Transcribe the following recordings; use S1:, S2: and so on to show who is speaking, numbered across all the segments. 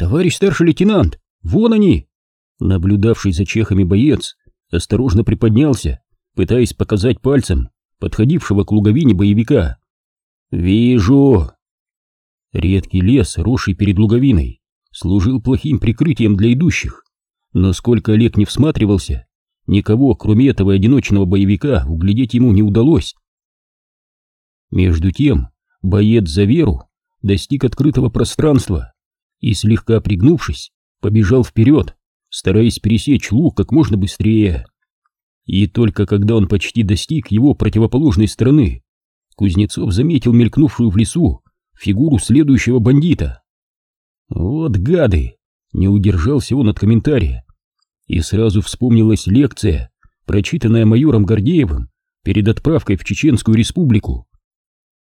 S1: «Товарищ старший лейтенант, вон они!» Наблюдавший за чехами боец осторожно приподнялся, пытаясь показать пальцем подходившего к луговине боевика. «Вижу!» Редкий лес, росший перед луговиной, служил плохим прикрытием для идущих, но сколько Олег не всматривался, никого, кроме этого одиночного боевика, углядеть ему не удалось. Между тем, боец за веру достиг открытого пространства и, слегка пригнувшись, побежал вперед, стараясь пересечь луг как можно быстрее. И только когда он почти достиг его противоположной стороны, Кузнецов заметил мелькнувшую в лесу фигуру следующего бандита. «Вот гады!» — не удержался он от комментария. И сразу вспомнилась лекция, прочитанная майором Гордеевым перед отправкой в Чеченскую республику.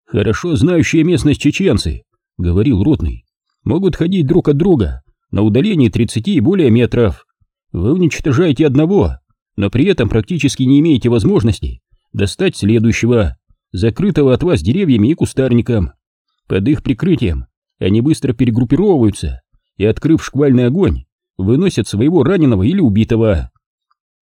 S1: «Хорошо знающие местность чеченцы», — говорил Ротный, — «могут ходить друг от друга на удалении 30 и более метров. Вы уничтожаете одного, но при этом практически не имеете возможности достать следующего, закрытого от вас деревьями и кустарником. Под их прикрытием они быстро перегруппировываются и, открыв шквальный огонь, выносят своего раненого или убитого.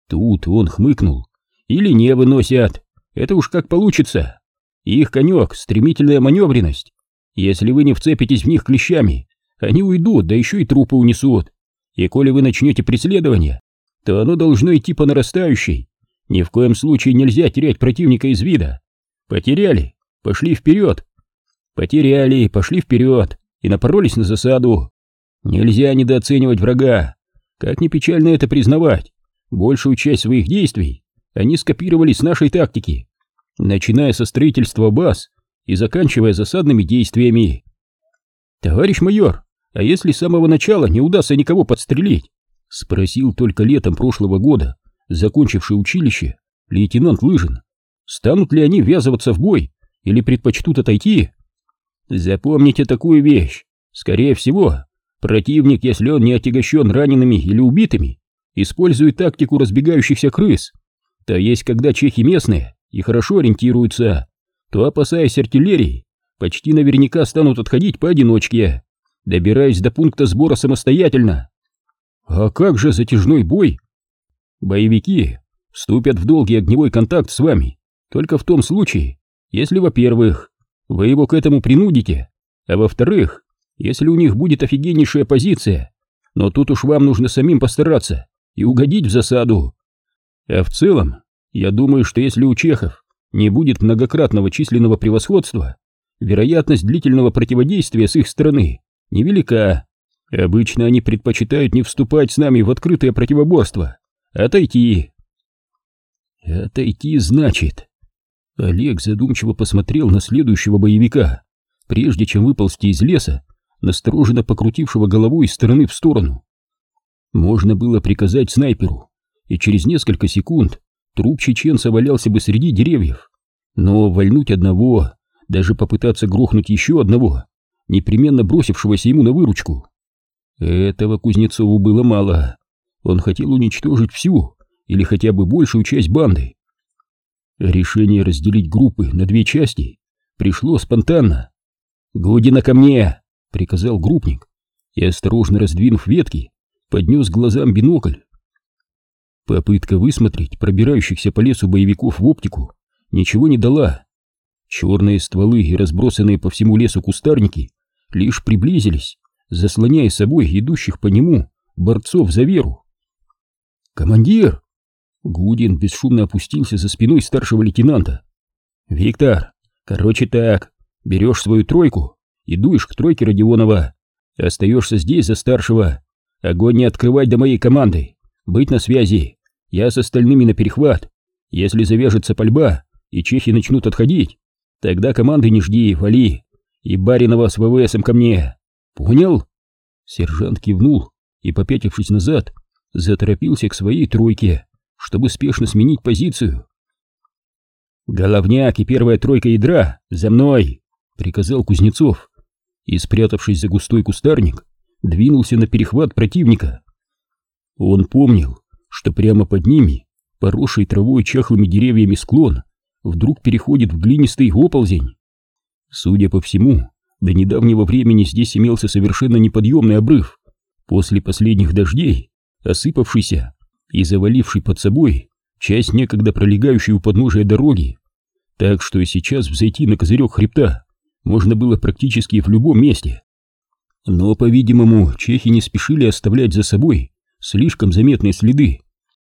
S1: Тут он хмыкнул. Или не выносят. Это уж как получится. Их конек — стремительная маневренность. Если вы не вцепитесь в них клещами, они уйдут, да еще и трупы унесут. И коли вы начнете преследование, то оно должно идти по нарастающей. Ни в коем случае нельзя терять противника из вида. Потеряли, пошли вперед. Потеряли, пошли вперед и напоролись на засаду. Нельзя недооценивать врага. Как ни печально это признавать, большую часть своих действий они скопировали с нашей тактики, начиная со строительства баз и заканчивая засадными действиями. Товарищ майор, а если с самого начала не удастся никого подстрелить? Спросил только летом прошлого года, закончивший училище, лейтенант Лыжин. Станут ли они ввязываться в бой или предпочтут отойти? Запомните такую вещь. Скорее всего, противник, если он не отягощен ранеными или убитыми, использует тактику разбегающихся крыс. То есть, когда чехи местные и хорошо ориентируются, то, опасаясь артиллерии, почти наверняка станут отходить поодиночке, добираясь до пункта сбора самостоятельно. А как же затяжной бой? Боевики вступят в долгий огневой контакт с вами только в том случае, если, во-первых, вы его к этому принудите, а во-вторых, если у них будет офигеннейшая позиция, но тут уж вам нужно самим постараться и угодить в засаду. А в целом, я думаю, что если у чехов не будет многократного численного превосходства, вероятность длительного противодействия с их стороны невелика. Обычно они предпочитают не вступать с нами в открытое противоборство, отойти. Отойти значит... Олег задумчиво посмотрел на следующего боевика, прежде чем выползти из леса, настороженно покрутившего головой из стороны в сторону. Можно было приказать снайперу, и через несколько секунд труп чеченца валялся бы среди деревьев. Но вальнуть одного, даже попытаться грохнуть еще одного, непременно бросившегося ему на выручку, этого Кузнецову было мало. Он хотел уничтожить всю или хотя бы большую часть банды. Решение разделить группы на две части пришло спонтанно. «Гудина ко мне!» — приказал группник и, осторожно раздвинув ветки, поднес глазам бинокль. Попытка высмотреть пробирающихся по лесу боевиков в оптику ничего не дала. Черные стволы и разбросанные по всему лесу кустарники лишь приблизились, заслоняя собой идущих по нему борцов за веру. «Командир!» Гудин бесшумно опустился за спиной старшего лейтенанта. «Виктор, короче так, берешь свою тройку и дуешь к тройке Родионова. Остаешься здесь за старшего. Огонь не открывать до моей команды. Быть на связи. Я с остальными на перехват. Если завяжется пальба и чехи начнут отходить, тогда команды не жди, вали. И Баринова с ВВСом ко мне. Понял? Сержант кивнул и, попятившись назад, заторопился к своей тройке, чтобы спешно сменить позицию. «Головняк и первая тройка ядра за мной!» — приказал Кузнецов и, спрятавшись за густой кустарник, двинулся на перехват противника. Он помнил, что прямо под ними, поросший травой чахлыми деревьями склон, вдруг переходит в глинистый оползень. Судя по всему, до недавнего времени здесь имелся совершенно неподъемный обрыв, После последних дождей, осыпавшийся и заваливший под собой часть некогда пролегающей у подножия дороги, так что сейчас взойти на козырек хребта можно было практически в любом месте. Но, по-видимому, чехи не спешили оставлять за собой слишком заметные следы,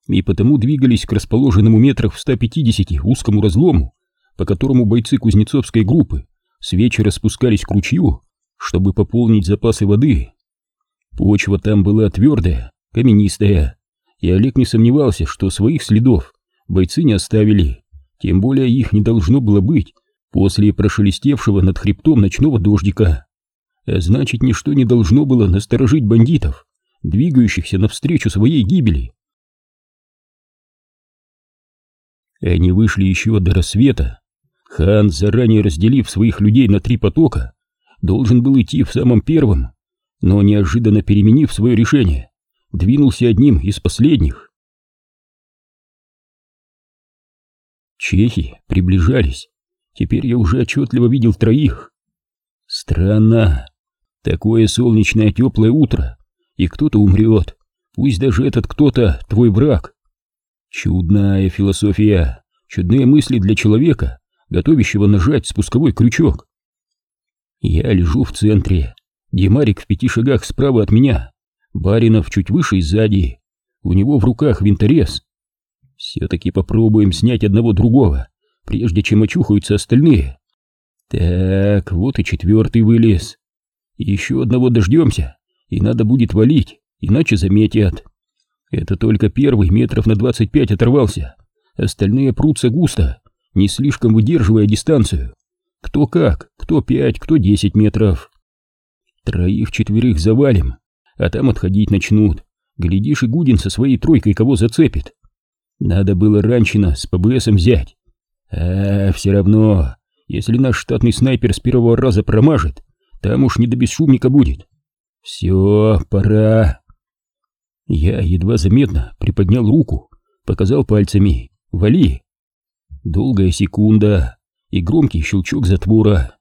S1: и потому двигались к расположенному метрах в 150 узкому разлому, по которому бойцы кузнецовской группы с вечера спускались к ручью, чтобы пополнить запасы воды. Почва там была твердая, каменистая, и Олег не сомневался, что своих следов бойцы не оставили, тем более их не должно было быть после прошелестевшего над хребтом ночного дождика. А значит, ничто не должно было насторожить бандитов, двигающихся навстречу своей гибели. Они вышли еще до рассвета. Хан, заранее разделив своих людей на три потока, должен был идти в самом первом, но неожиданно переменив свое решение, двинулся одним из последних. Чехи приближались. Теперь я уже отчетливо видел троих. Странно. Такое солнечное теплое утро, и кто-то умрет. Пусть даже этот кто-то твой враг. Чудная философия, чудные мысли для человека, готовящего нажать спусковой крючок. Я лежу в центре, Димарик в пяти шагах справа от меня, Баринов чуть выше и сзади, у него в руках винторез. Все-таки попробуем снять одного другого, прежде чем очухаются остальные. Так, вот и четвертый вылез. Еще одного дождемся, и надо будет валить, иначе заметят. Это только первый метров на двадцать пять оторвался, остальные прутся густо, не слишком выдерживая дистанцию. Кто как, кто пять, кто десять метров. Троих-четверых завалим, а там отходить начнут. Глядишь, и Гудин со своей тройкой кого зацепит. Надо было раньше с ПБСом взять. А, все равно, если наш штатный снайпер с первого раза промажет, там уж не до бесшумника будет. Все, пора. Я едва заметно приподнял руку, показал пальцами «Вали!». Долгая секунда и громкий щелчок затвора.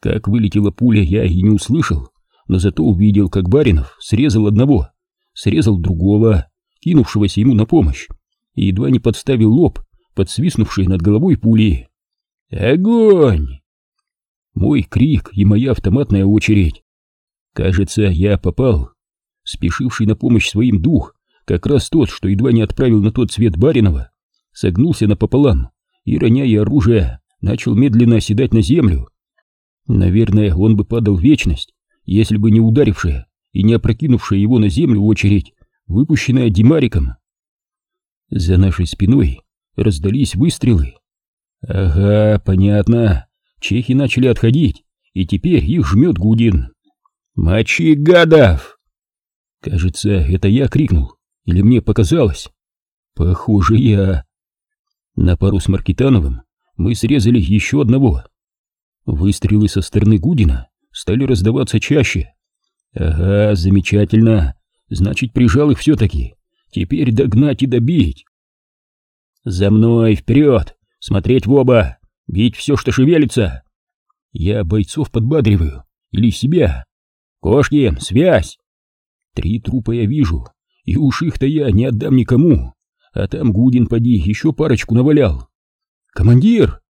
S1: Как вылетела пуля, я и не услышал, но зато увидел, как Баринов срезал одного, срезал другого, кинувшегося ему на помощь, и едва не подставил лоб под свистнувшие над головой пули. «Огонь!» Мой крик и моя автоматная очередь. Кажется, я попал. Спешивший на помощь своим дух, как раз тот, что едва не отправил на тот свет Баринова, согнулся напополам и, роняя оружие, начал медленно оседать на землю. Наверное, он бы падал в вечность, если бы не ударившая и не опрокинувшая его на землю очередь, выпущенная Димариком. За нашей спиной раздались выстрелы. Ага, понятно. Чехи начали отходить, и теперь их жмет Гудин. «Мочи гадов!» Кажется, это я крикнул, или мне показалось. Похоже, я. На пару с Маркитановым мы срезали еще одного. Выстрелы со стороны Гудина стали раздаваться чаще. Ага, замечательно. Значит, прижал их все-таки. Теперь догнать и добить. За мной, вперед! Смотреть в оба! Бить все, что шевелится! Я бойцов подбадриваю. Или себя. Кошкин, связь! Три трупа я вижу, и уж их-то я не отдам никому. А там Гудин, поди, еще парочку навалял. «Командир!»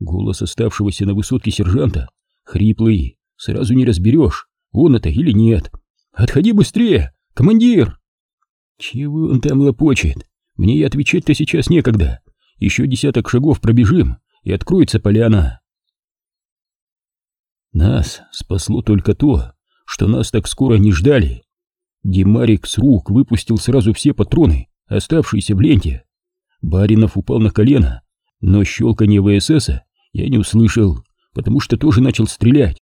S1: Голос оставшегося на высотке сержанта, хриплый, сразу не разберешь, он это или нет. «Отходи быстрее! Командир!» «Чего он там лопочет? Мне и отвечать-то сейчас некогда. Еще десяток шагов пробежим, и откроется поляна». Нас спасло только то, что нас так скоро не ждали. Димарик с рук выпустил сразу все патроны, оставшиеся в ленте. Баринов упал на колено, но щелканье ВССа я не услышал, потому что тоже начал стрелять.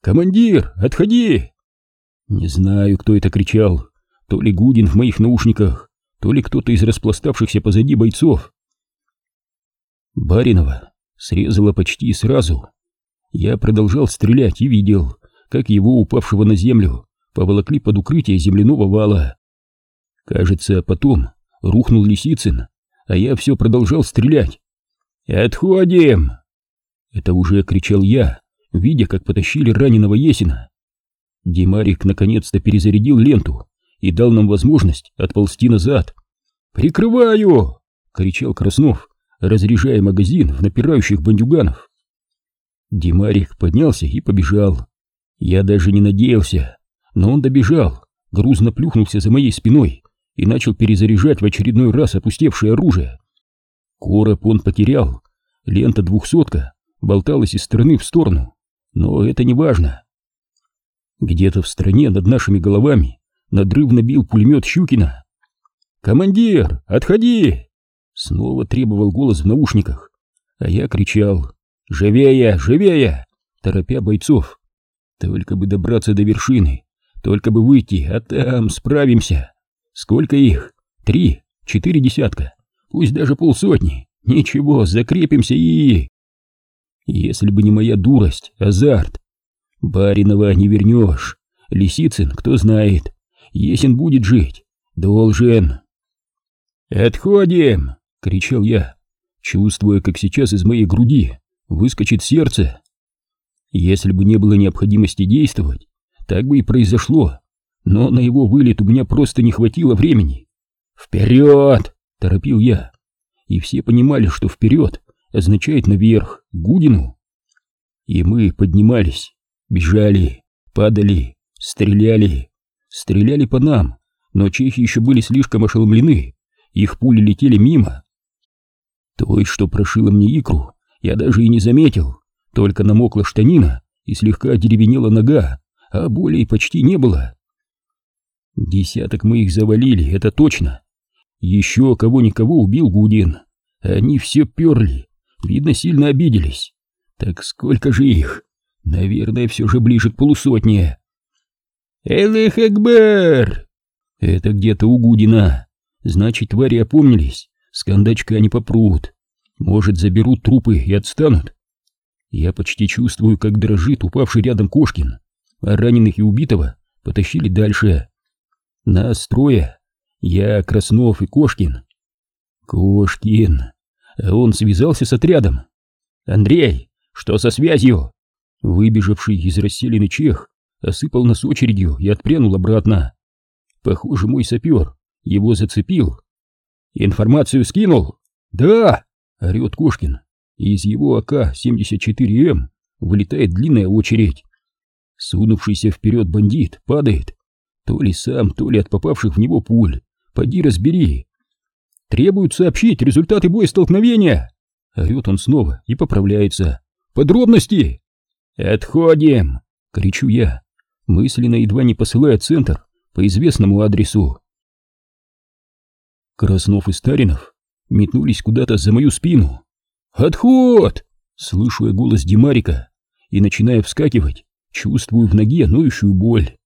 S1: «Командир, отходи!» Не знаю, кто это кричал, то ли Гудин в моих наушниках, то ли кто-то из распластавшихся позади бойцов. Баринова срезала почти сразу. Я продолжал стрелять и видел, как его, упавшего на землю, поволокли под укрытие земляного вала. Кажется, потом рухнул Лисицын, а я все продолжал стрелять. «Отходим!» Это уже кричал я, видя, как потащили раненого Есина. Димарик наконец-то перезарядил ленту и дал нам возможность отползти назад. «Прикрываю!» — кричал Краснов, разряжая магазин в напирающих бандюганов. Димарик поднялся и побежал. Я даже не надеялся, но он добежал, грузно плюхнулся за моей спиной и начал перезаряжать в очередной раз опустевшее оружие. Короб он потерял, лента двухсотка болталась из стороны в сторону, но это не важно. Где-то в стране над нашими головами надрывно бил пулемет Щукина. «Командир, отходи!» Снова требовал голос в наушниках, а я кричал «Живее, живее!» торопя бойцов. Только бы добраться до вершины, только бы выйти, а там справимся. Сколько их? Три, четыре десятка, пусть даже полсотни. Ничего, закрепимся и... Если бы не моя дурость, азарт. Баринова не вернешь. Лисицын, кто знает. Есен будет жить. Должен. «Отходим!» — кричал я, чувствуя, как сейчас из моей груди выскочит сердце. Если бы не было необходимости действовать, так бы и произошло, но на его вылет у меня просто не хватило времени. «Вперед!» — торопил я, и все понимали, что «вперед» означает «наверх», «Гудину». И мы поднимались, бежали, падали, стреляли, стреляли по нам, но чехи еще были слишком ошеломлены, их пули летели мимо. Той, что прошила мне икру, я даже и не заметил, только намокла штанина и слегка деревенела нога, а боли почти не было. Десяток мы их завалили, это точно. Еще кого-никого убил Гудин. Они все перли, видно, сильно обиделись. Так сколько же их? Наверное, все же ближе к полусотне. «Элэх Акбар!» Это где-то у Гудина. Значит, твари опомнились, с кондачка они попрут. Может, заберут трупы и отстанут. Я почти чувствую, как дрожит упавший рядом Кошкин а раненых и убитого потащили дальше. Нас трое. Я, Краснов и Кошкин. Кошкин. Он связался с отрядом. «Андрей, что со связью?» Выбежавший из расселенный чех осыпал нас очередью и отпрянул обратно. Похоже, мой сапер его зацепил. «Информацию скинул?» «Да!» — орет Кошкин. из его АК-74М вылетает длинная очередь. Сунувшийся вперед бандит падает. То ли сам, то ли от попавших в него пуль. Поди разбери. Требуют сообщить результаты боестолкновения. Орет он снова и поправляется. Подробности! Отходим! Кричу я, мысленно едва не посылая центр по известному адресу. Краснов и Старинов метнулись куда-то за мою спину. «Отход!» — слышу я голос Димарика и начинаю вскакивать, Чувствую в ноге ноющую боль.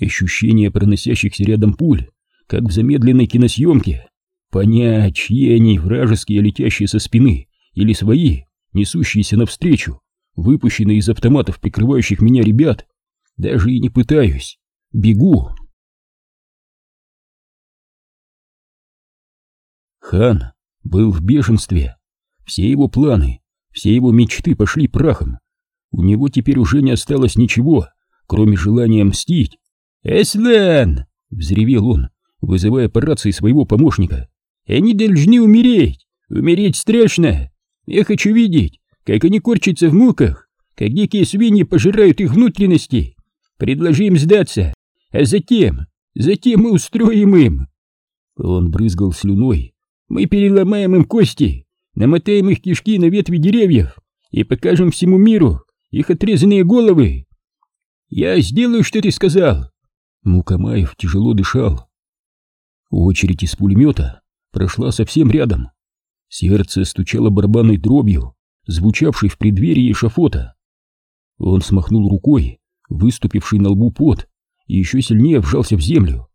S1: Ощущение проносящихся рядом пуль, как в замедленной киносъемке. Понять, чьи они, вражеские, летящие со спины, или свои, несущиеся навстречу, выпущенные из автоматов, прикрывающих меня ребят, даже и не пытаюсь. Бегу. Хан был в бешенстве. Все его планы, все его мечты пошли прахом. У него теперь уже не осталось ничего, кроме желания мстить. «Эслен!» — взревел он, вызывая по рации своего помощника. «Они должны умереть! Умереть страшно! Я хочу видеть, как они корчатся в муках, как дикие свиньи пожирают их внутренности. Предложи им сдаться, а затем, затем мы устроим им!» Он брызгал слюной. «Мы переломаем им кости, намотаем их кишки на ветви деревьев и покажем всему миру, их отрезанные головы. Я сделаю, что ты сказал. Мукамаев тяжело дышал. Очередь из пулемета прошла совсем рядом. Сердце стучало барабанной дробью, звучавшей в преддверии эшафота. Он смахнул рукой, выступивший на лбу пот, и еще сильнее вжался в землю.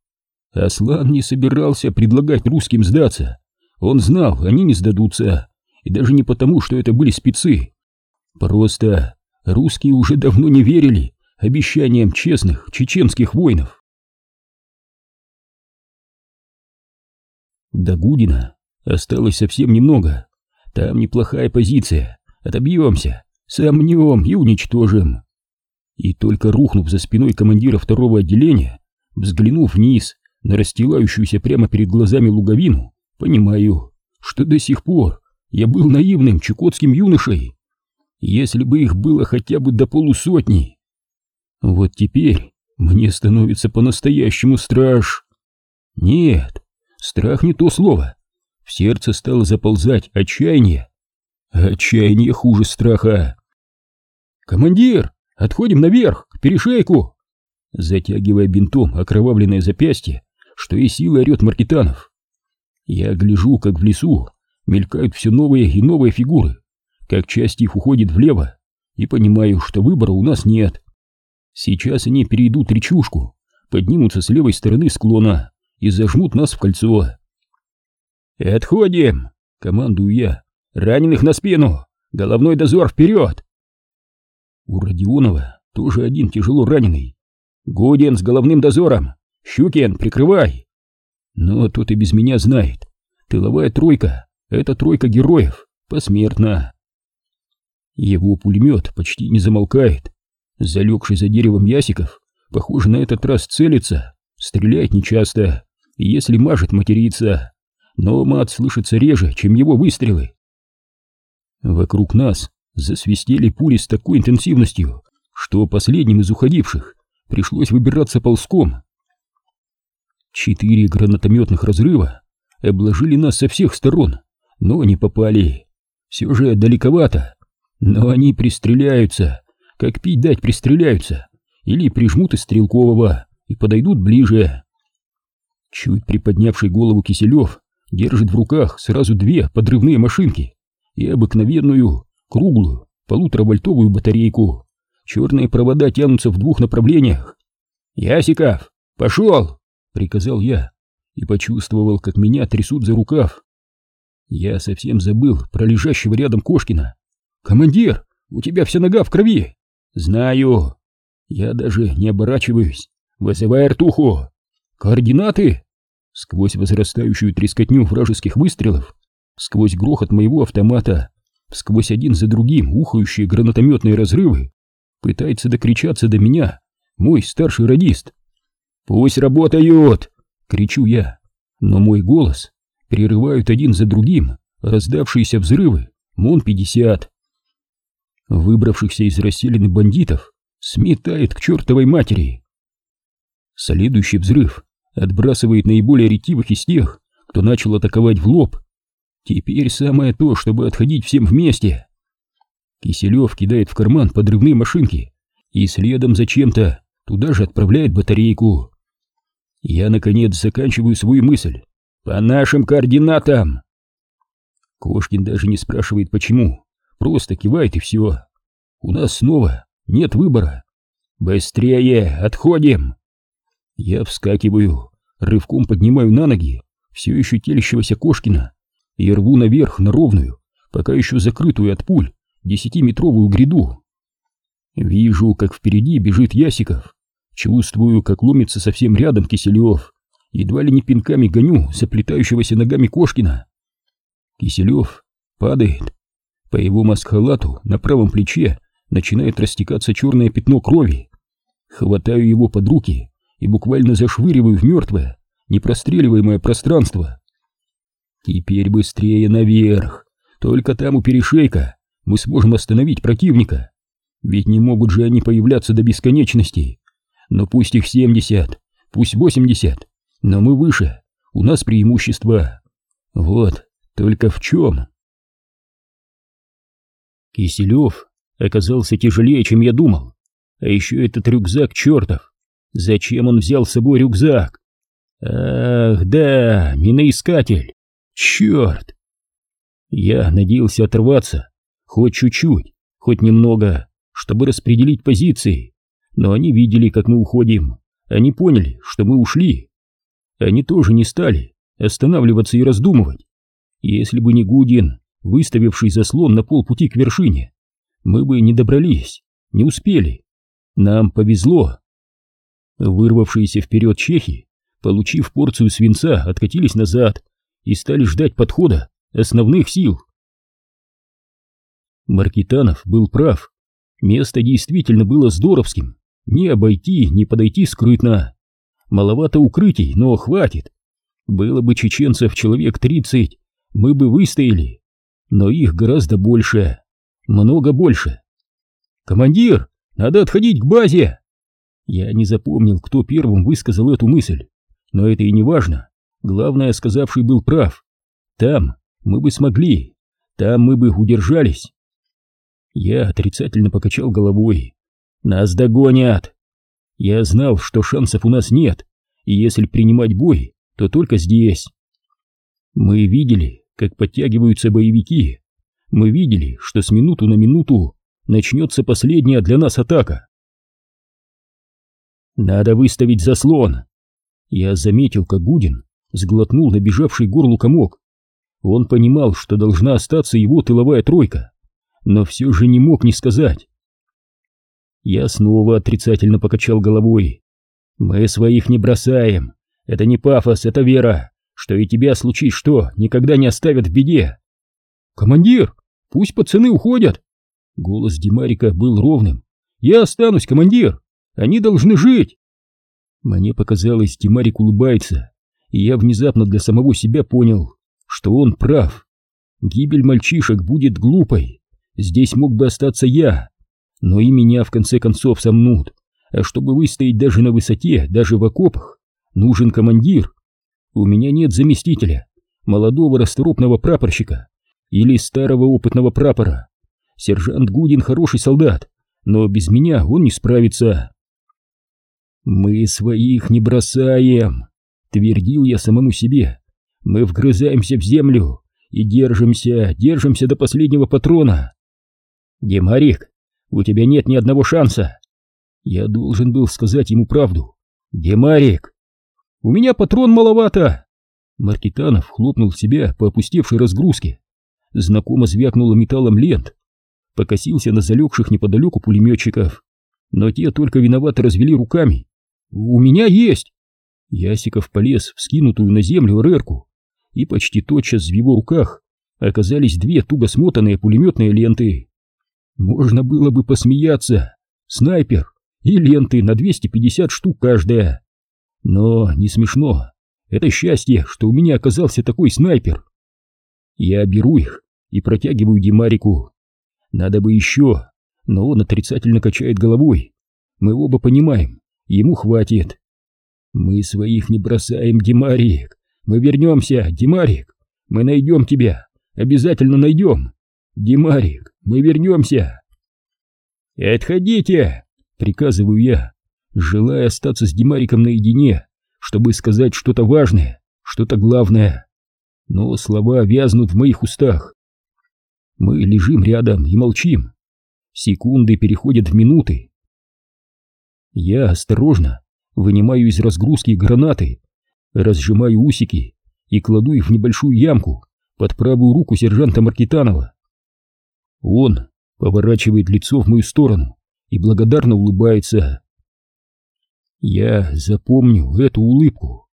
S1: Аслан не собирался предлагать русским сдаться. Он знал, они не сдадутся, и даже не потому, что это были спецы. Просто русские уже давно не верили обещаниям честных чеченских воинов. До Гудина осталось совсем немного. Там неплохая позиция. Отобьемся, сомнем и уничтожим. И только рухнув за спиной командира второго отделения, взглянув вниз на расстилающуюся прямо перед глазами луговину, понимаю, что до сих пор я был наивным чукотским юношей. Если бы их было хотя бы до полусотни. Вот теперь мне становится по-настоящему страш. Нет, страх не то слово. В сердце стало заползать отчаяние. Отчаяние хуже страха. «Командир, отходим наверх, к перешейку!» Затягивая бинтом окровавленное запястье, что и сила орет Маркитанов. Я гляжу, как в лесу мелькают все новые и новые фигуры, как часть их уходит влево, и понимаю, что выбора у нас нет. Сейчас они перейдут речушку, поднимутся с левой стороны склона и зажмут нас в кольцо. «Отходим!» — командую я. «Раненых на спину! Головной дозор вперед!» У Родионова тоже один тяжело раненый. Годин с головным дозором! Щукин, прикрывай! Но тот и без меня знает. Тыловая тройка — это тройка героев, посмертно. Его пулемет почти не замолкает. Залегший за деревом Ясиков, похоже, на этот раз целится, стреляет нечасто, если мажет, матерится. Но мат слышится реже, чем его выстрелы. Вокруг нас засвистели пули с такой интенсивностью, что последним из уходивших пришлось выбираться ползком. Четыре гранатометных разрыва обложили нас со всех сторон, но не попали. Все же далековато. Но они пристреляются, как пить дать пристреляются, или прижмут из стрелкового и подойдут ближе. Чуть приподнявший голову Киселев держит в руках сразу две подрывные машинки и обыкновенную, круглую, полуторавольтовую батарейку. Черные провода тянутся в двух направлениях. «Ясиков, пошел!» — приказал я и почувствовал, как меня трясут за рукав. Я совсем забыл про лежащего рядом Кошкина. «Командир, у тебя вся нога в крови!» «Знаю!» Я даже не оборачиваюсь. «Вызывай артуху!» «Координаты?» Сквозь возрастающую трескотню вражеских выстрелов, сквозь грохот моего автомата, сквозь один за другим ухающие гранатометные разрывы, пытается докричаться до меня мой старший радист. «Пусть работают!» — кричу я, но мой голос прерывают один за другим раздавшиеся взрывы МОН-50. Выбравшихся из расселены бандитов сметает к чертовой матери. Следующий взрыв отбрасывает наиболее ретивых из тех, кто начал атаковать в лоб. Теперь самое то, чтобы отходить всем вместе. Киселев кидает в карман подрывные машинки и следом зачем-то туда же отправляет батарейку. Я, наконец, заканчиваю свою мысль. По нашим координатам! Кошкин даже не спрашивает почему, просто кивает и все. У нас снова нет выбора. Быстрее, отходим! Я вскакиваю, рывком поднимаю на ноги все еще телящегося Кошкина и рву наверх на ровную, пока еще закрытую от пуль, десятиметровую гряду. Вижу, как впереди бежит Ясиков, чувствую, как ломится совсем рядом Киселев, едва ли не пинками гоню заплетающегося ногами Кошкина. Киселев падает. По его маскхалату на правом плече начинает растекаться черное пятно крови. Хватаю его под руки и буквально зашвыриваю в мертвое, непростреливаемое пространство. Теперь быстрее наверх. Только там у перешейка мы сможем остановить противника. Ведь не могут же они появляться до бесконечности. Но пусть их семьдесят, пусть восемьдесят, но мы выше, у нас преимущество. Вот, только в чем? Киселев оказался тяжелее, чем я думал. А еще этот рюкзак чертов. Зачем он взял с собой рюкзак? Ах, да, миноискатель. Черт! Я надеялся оторваться, хоть чуть-чуть, хоть немного, чтобы распределить позиции. Но они видели, как мы уходим. Они поняли, что мы ушли. Они тоже не стали останавливаться и раздумывать. Если бы не Гудин, выставивший заслон на полпути к вершине, мы бы не добрались, не успели. Нам повезло. Вырвавшиеся вперед чехи, получив порцию свинца, откатились назад и стали ждать подхода основных сил. Маркитанов был прав. Место действительно было здоровским. Не обойти, не подойти скрытно. Маловато укрытий, но хватит. Было бы чеченцев человек тридцать, мы бы выстояли. Но их гораздо больше. Много больше. «Командир, надо отходить к базе!» Я не запомнил, кто первым высказал эту мысль. Но это и не важно. Главное, сказавший был прав. Там мы бы смогли. Там мы бы удержались. Я отрицательно покачал головой. Нас догонят. Я знал, что шансов у нас нет, и если принимать бой, то только здесь. Мы видели, как подтягиваются боевики. Мы видели, что с минуту на минуту начнется последняя для нас атака. Надо выставить заслон. Я заметил, как Гудин сглотнул набежавший горлу комок. Он понимал, что должна остаться его тыловая тройка, но все же не мог не сказать. Я снова отрицательно покачал головой. «Мы своих не бросаем. Это не пафос, это вера, что и тебя, случись что, никогда не оставят в беде». «Командир, пусть пацаны уходят!» Голос Димарика был ровным. «Я останусь, командир! Они должны жить!» Мне показалось, Димарик улыбается, и я внезапно для самого себя понял, что он прав. Гибель мальчишек будет глупой. Здесь мог бы остаться я, но и меня в конце концов сомнут. А чтобы выстоять даже на высоте, даже в окопах, нужен командир. У меня нет заместителя, молодого расторопного прапорщика или старого опытного прапора. Сержант Гудин хороший солдат, но без меня он не справится. «Мы своих не бросаем», — твердил я самому себе. Мы вгрызаемся в землю и держимся, держимся до последнего патрона. Демарик, у тебя нет ни одного шанса. Я должен был сказать ему правду. Демарик, у меня патрон маловато. Маркитанов хлопнул себя по опустевшей разгрузке. Знакомо звякнуло металлом лент. Покосился на залегших неподалеку пулеметчиков. Но те только виновато развели руками. «У меня есть!» Ясиков полез в скинутую на землю РРку и почти тотчас в его руках оказались две туго смотанные пулеметные ленты. Можно было бы посмеяться. Снайпер и ленты на 250 штук каждая. Но не смешно. Это счастье, что у меня оказался такой снайпер. Я беру их и протягиваю Димарику. Надо бы еще, но он отрицательно качает головой. Мы оба понимаем, ему хватит. Мы своих не бросаем, Димарик. Мы вернемся, Димарик. Мы найдем тебя. Обязательно найдем. Димарик, мы вернемся. Отходите, приказываю я, желая остаться с Димариком наедине, чтобы сказать что-то важное, что-то главное. Но слова вязнут в моих устах. Мы лежим рядом и молчим. Секунды переходят в минуты. Я осторожно вынимаю из разгрузки гранаты разжимаю усики и кладу их в небольшую ямку под правую руку сержанта Маркитанова. Он поворачивает лицо в мою сторону и благодарно улыбается. Я запомню эту улыбку.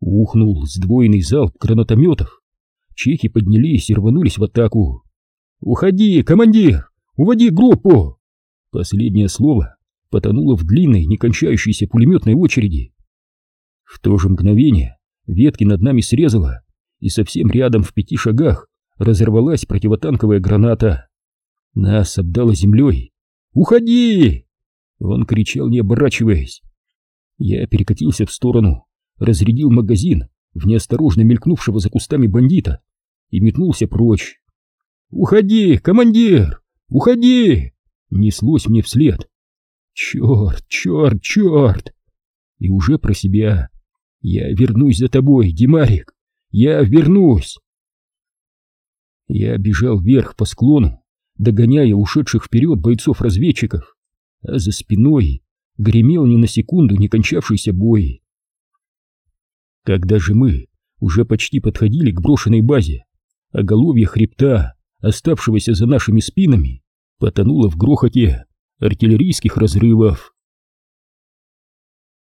S1: Ухнул сдвоенный залп гранатометов. Чехи поднялись и рванулись в атаку. «Уходи, командир! Уводи группу!» Последнее слово потонула в длинной, некончающейся пулеметной очереди. В то же мгновение ветки над нами срезала, и совсем рядом в пяти шагах разорвалась противотанковая граната. Нас обдало землей. «Уходи!» Он кричал, не оборачиваясь. Я перекатился в сторону, разрядил магазин в неосторожно мелькнувшего за кустами бандита и метнулся прочь. «Уходи, командир! Уходи!» Неслось мне вслед. Черт, черт, черт! И уже про себя. Я вернусь за тобой, Димарик. Я вернусь. Я бежал вверх по склону, догоняя ушедших вперед бойцов-разведчиков, а за спиной гремел ни на секунду не кончавшийся бой. Когда же мы уже почти подходили к брошенной базе, а головье хребта, оставшегося за нашими спинами, потонуло в грохоте артиллерийских разрывов.